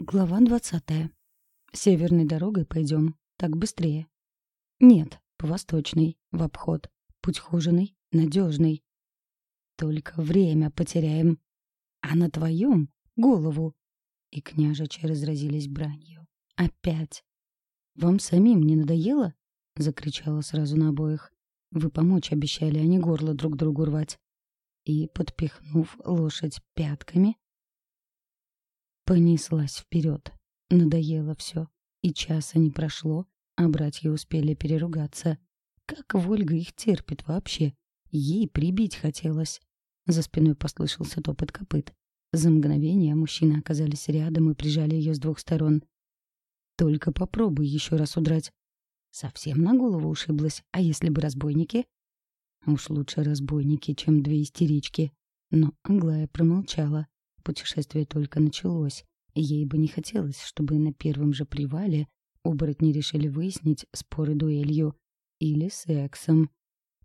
Глава двадцатая. Северной дорогой пойдем, так быстрее. Нет, по восточной, в обход. Путь хуженый, надежный. Только время потеряем. А на твоем — голову. И княжичи разразились бранью. Опять. Вам самим не надоело? Закричала сразу на обоих. Вы помочь обещали, а не горло друг другу рвать. И, подпихнув лошадь пятками, Понеслась вперед. Надоело все. И часа не прошло, а братья успели переругаться. Как Вольга их терпит вообще? Ей прибить хотелось. За спиной послышался топот копыт. За мгновение мужчины оказались рядом и прижали ее с двух сторон. «Только попробуй еще раз удрать». Совсем на голову ушиблась. А если бы разбойники? Уж лучше разбойники, чем две истерички. Но Аглая промолчала. Путешествие только началось, ей бы не хотелось, чтобы на первом же привале оборотни решили выяснить споры дуэлью или сексом.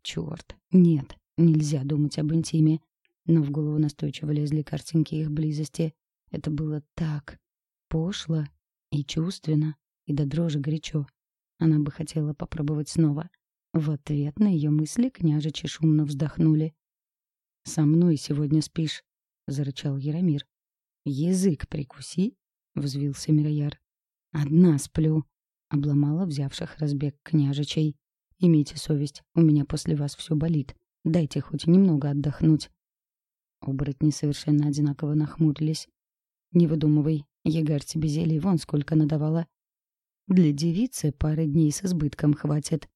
Черт, нет, нельзя думать об интиме. Но в голову настойчиво лезли картинки их близости. Это было так пошло и чувственно, и до дрожи горячо. Она бы хотела попробовать снова. В ответ на ее мысли княжичи шумно вздохнули. «Со мной сегодня спишь», — зарычал Яромир. «Язык прикуси!» — взвился Мирояр. «Одна сплю!» — обломала взявших разбег княжичей. «Имейте совесть, у меня после вас все болит. Дайте хоть немного отдохнуть». Оборотни совершенно одинаково нахмурились. «Не выдумывай, Егар тебе зелий вон сколько надавала. Для девицы пары дней с избытком хватит».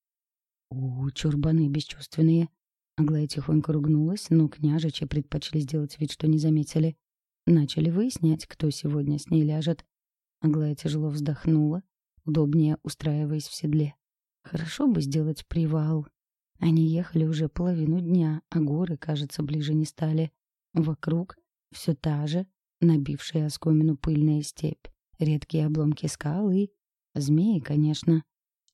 «У, чурбаны бесчувственные!» Аглая тихонько ругнулась, но княжичи предпочли сделать вид, что не заметили. Начали выяснять, кто сегодня с ней ляжет. Аглая тяжело вздохнула, удобнее устраиваясь в седле. Хорошо бы сделать привал. Они ехали уже половину дня, а горы, кажется, ближе не стали. Вокруг все та же, набившая оскомину пыльная степь, редкие обломки скал и... Змеи, конечно.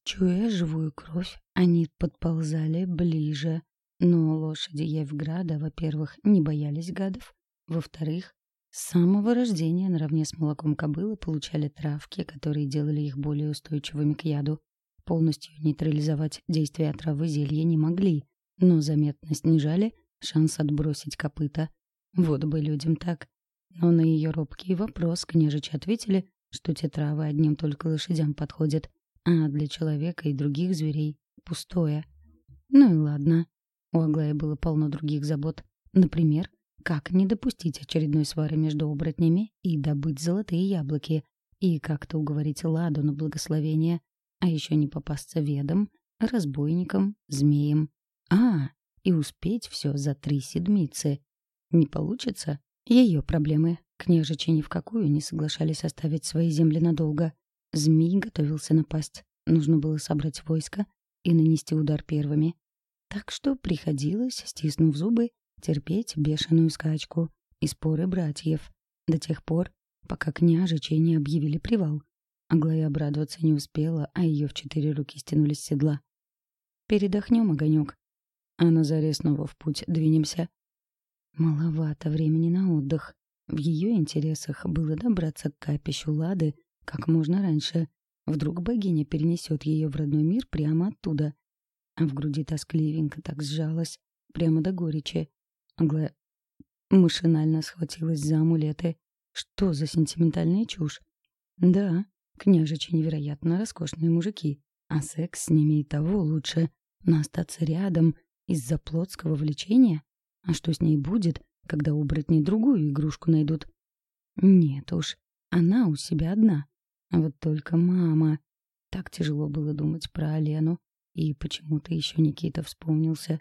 Чуя живую кровь, они подползали ближе, но лошади Евграда, во-первых, не боялись гадов, во-вторых, с самого рождения наравне с молоком кобылы получали травки, которые делали их более устойчивыми к яду. Полностью нейтрализовать действие травы зелья не могли, но заметно снижали шанс отбросить копыта. Вот бы людям так. Но на ее робкий вопрос княжичи ответили, что те травы одним только лошадям подходят, а для человека и других зверей — пустое. Ну и ладно. У Аглаи было полно других забот. Например, как не допустить очередной свары между оборотнями и добыть золотые яблоки, и как-то уговорить Ладу на благословение, а еще не попасться ведом, разбойникам, змеям. А, и успеть все за три седмицы. Не получится? Ее проблемы. Княжичи ни в какую не соглашались оставить свои земли надолго. Змей готовился напасть. Нужно было собрать войско и нанести удар первыми. Так что приходилось, стиснув зубы, терпеть бешеную скачку и споры братьев до тех пор, пока княжичи не объявили привал. Аглая обрадоваться не успела, а ее в четыре руки стянули с седла. «Передохнем, огонек, а на заре снова в путь двинемся». Маловато времени на отдых. В ее интересах было добраться к капищу Лады как можно раньше. Вдруг богиня перенесет ее в родной мир прямо оттуда. В груди тоскливенько так сжалась, прямо до горечи. Аглая машинально схватилась за амулеты. Что за сентиментальная чушь? Да, княжичи невероятно роскошные мужики, а секс с ними и того лучше. Но остаться рядом из-за плотского влечения? А что с ней будет, когда оборотни другую игрушку найдут? Нет уж, она у себя одна. Вот только мама. Так тяжело было думать про Алену. И почему-то еще Никита вспомнился.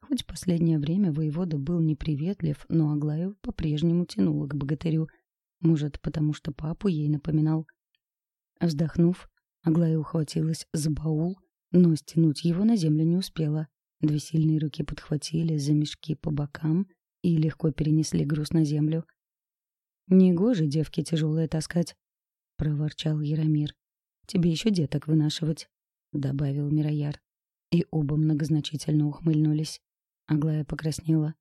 Хоть последнее время воевода был неприветлив, но Аглаю по-прежнему тянуло к богатырю. Может, потому что папу ей напоминал. Вздохнув, Аглая ухватилась за баул, но стянуть его на землю не успела. Две сильные руки подхватили за мешки по бокам и легко перенесли груз на землю. «Негоже девке тяжелое таскать», — проворчал Яромир. «Тебе еще деток вынашивать» добавил Мирояр. И оба многозначительно ухмыльнулись. Аглая покраснела.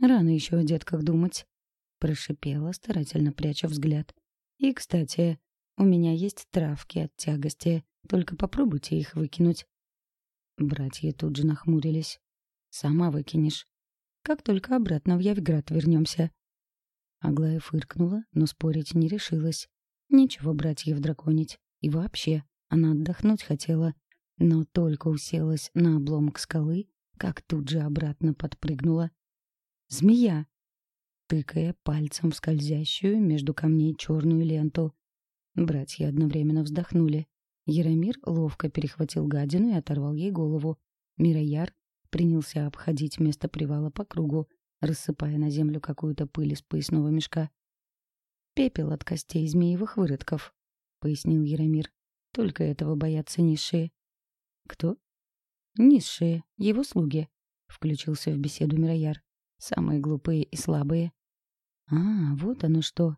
«Рано еще о детках думать», — прошипела, старательно пряча взгляд. И, кстати, у меня есть травки от тягости, только попробуйте их выкинуть. Братья тут же нахмурились. Сама выкинешь. Как только обратно в Явград вернемся. Аглая фыркнула, но спорить не решилась. Нечего братьев драконить. И вообще, она отдохнуть хотела, но только уселась на обломок скалы, как тут же обратно подпрыгнула. «Змея!» тыкая пальцем в скользящую между камней черную ленту. Братья одновременно вздохнули. Яромир ловко перехватил гадину и оторвал ей голову. Мирояр принялся обходить место привала по кругу, рассыпая на землю какую-то пыль из поясного мешка. «Пепел от костей змеевых выродков», — пояснил Яромир. «Только этого боятся низшие». «Кто?» «Низшие, его слуги», — включился в беседу Мирояр. «Самые глупые и слабые». «А, вот оно что».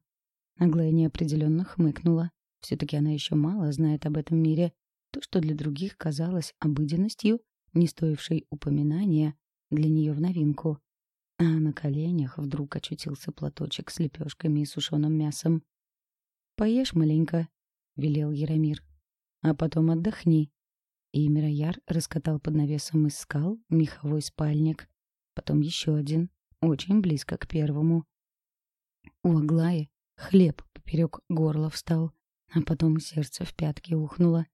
Аглая неопределенно хмыкнула. Все-таки она еще мало знает об этом мире. То, что для других казалось обыденностью, не стоившей упоминания, для нее в новинку. А на коленях вдруг очутился платочек с лепешками и сушеным мясом. «Поешь маленько», — велел Яромир. «А потом отдохни». И Мирояр раскатал под навесом из скал меховой спальник. Потом еще один, очень близко к первому. У Аглаи хлеб поперек горла встал, а потом сердце в пятки ухнуло.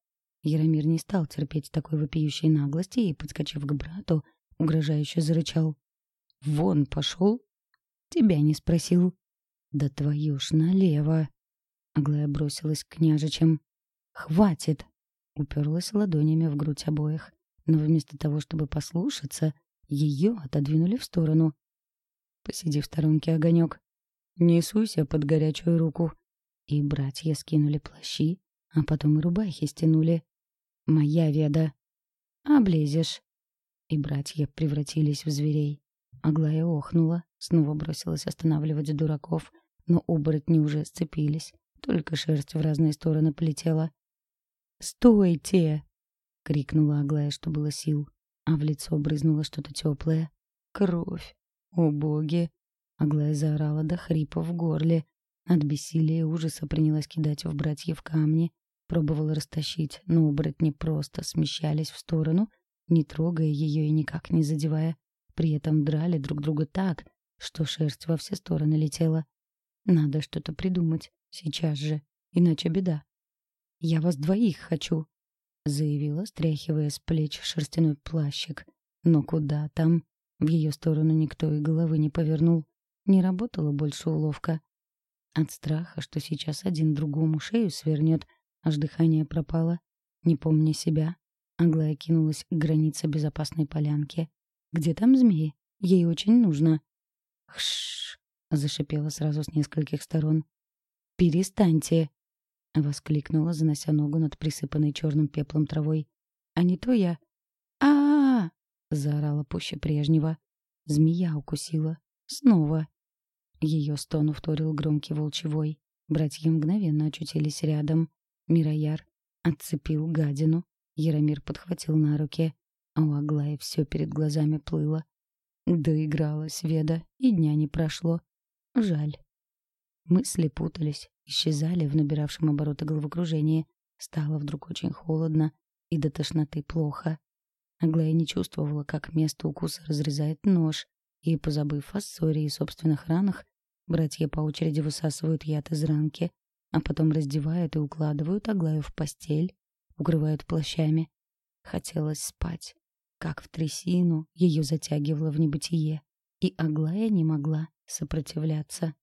Яромир не стал терпеть такой вопиющей наглости и, подскочив к брату, угрожающе зарычал. «Вон пошел!» «Тебя не спросил». «Да твою ж налево!» Аглая бросилась к княжичам. «Хватит!» Уперлась ладонями в грудь обоих. Но вместо того, чтобы послушаться, ее отодвинули в сторону. «Посиди в сторонке, огонек. Не суйся под горячую руку». И братья скинули плащи, а потом и рубахи стянули. «Моя веда». «Облезешь». И братья превратились в зверей. Аглая охнула, снова бросилась останавливать дураков, но оборотни уже сцепились, только шерсть в разные стороны полетела. «Стойте!» — крикнула Аглая, что было сил, а в лицо брызнуло что-то теплое. «Кровь! О боги!» Аглая заорала до хрипа в горле. От бессилия и ужаса принялась кидать в братьев камни, пробовала растащить, но оборотни просто смещались в сторону, не трогая ее и никак не задевая. При этом драли друг друга так, что шерсть во все стороны летела. Надо что-то придумать, сейчас же, иначе беда. «Я вас двоих хочу», — заявила, стряхивая с плеч шерстяной плащик. Но куда там? В ее сторону никто и головы не повернул. Не работала больше уловка. От страха, что сейчас один другому шею свернет, аж дыхание пропало. Не помня себя, Аглая кинулась к границе безопасной полянки. «Где там змеи? Ей очень нужно». «Хш!» — зашипела сразу с нескольких сторон. «Перестаньте!» — воскликнула, занося ногу над присыпанной черным пеплом травой. «А не то я...» а, -а, -а заорала пуще прежнего. Змея укусила. Снова. Ее стон вторил громкий волчевой. Братья мгновенно очутились рядом. Мирояр отцепил гадину. Яромир подхватил на руки. А у Аглаи все перед глазами плыло. Доигралась Веда, и дня не прошло. Жаль. Мысли путались, исчезали в набиравшем обороты головокружении. Стало вдруг очень холодно и до тошноты плохо. Аглая не чувствовала, как место укуса разрезает нож, и, позабыв о ссоре и собственных ранах, братья по очереди высасывают яд из ранки, а потом раздевают и укладывают Аглаю в постель, укрывают плащами. Хотелось спать. Как в трясину ее затягивало в небытие, и Аглая не могла сопротивляться.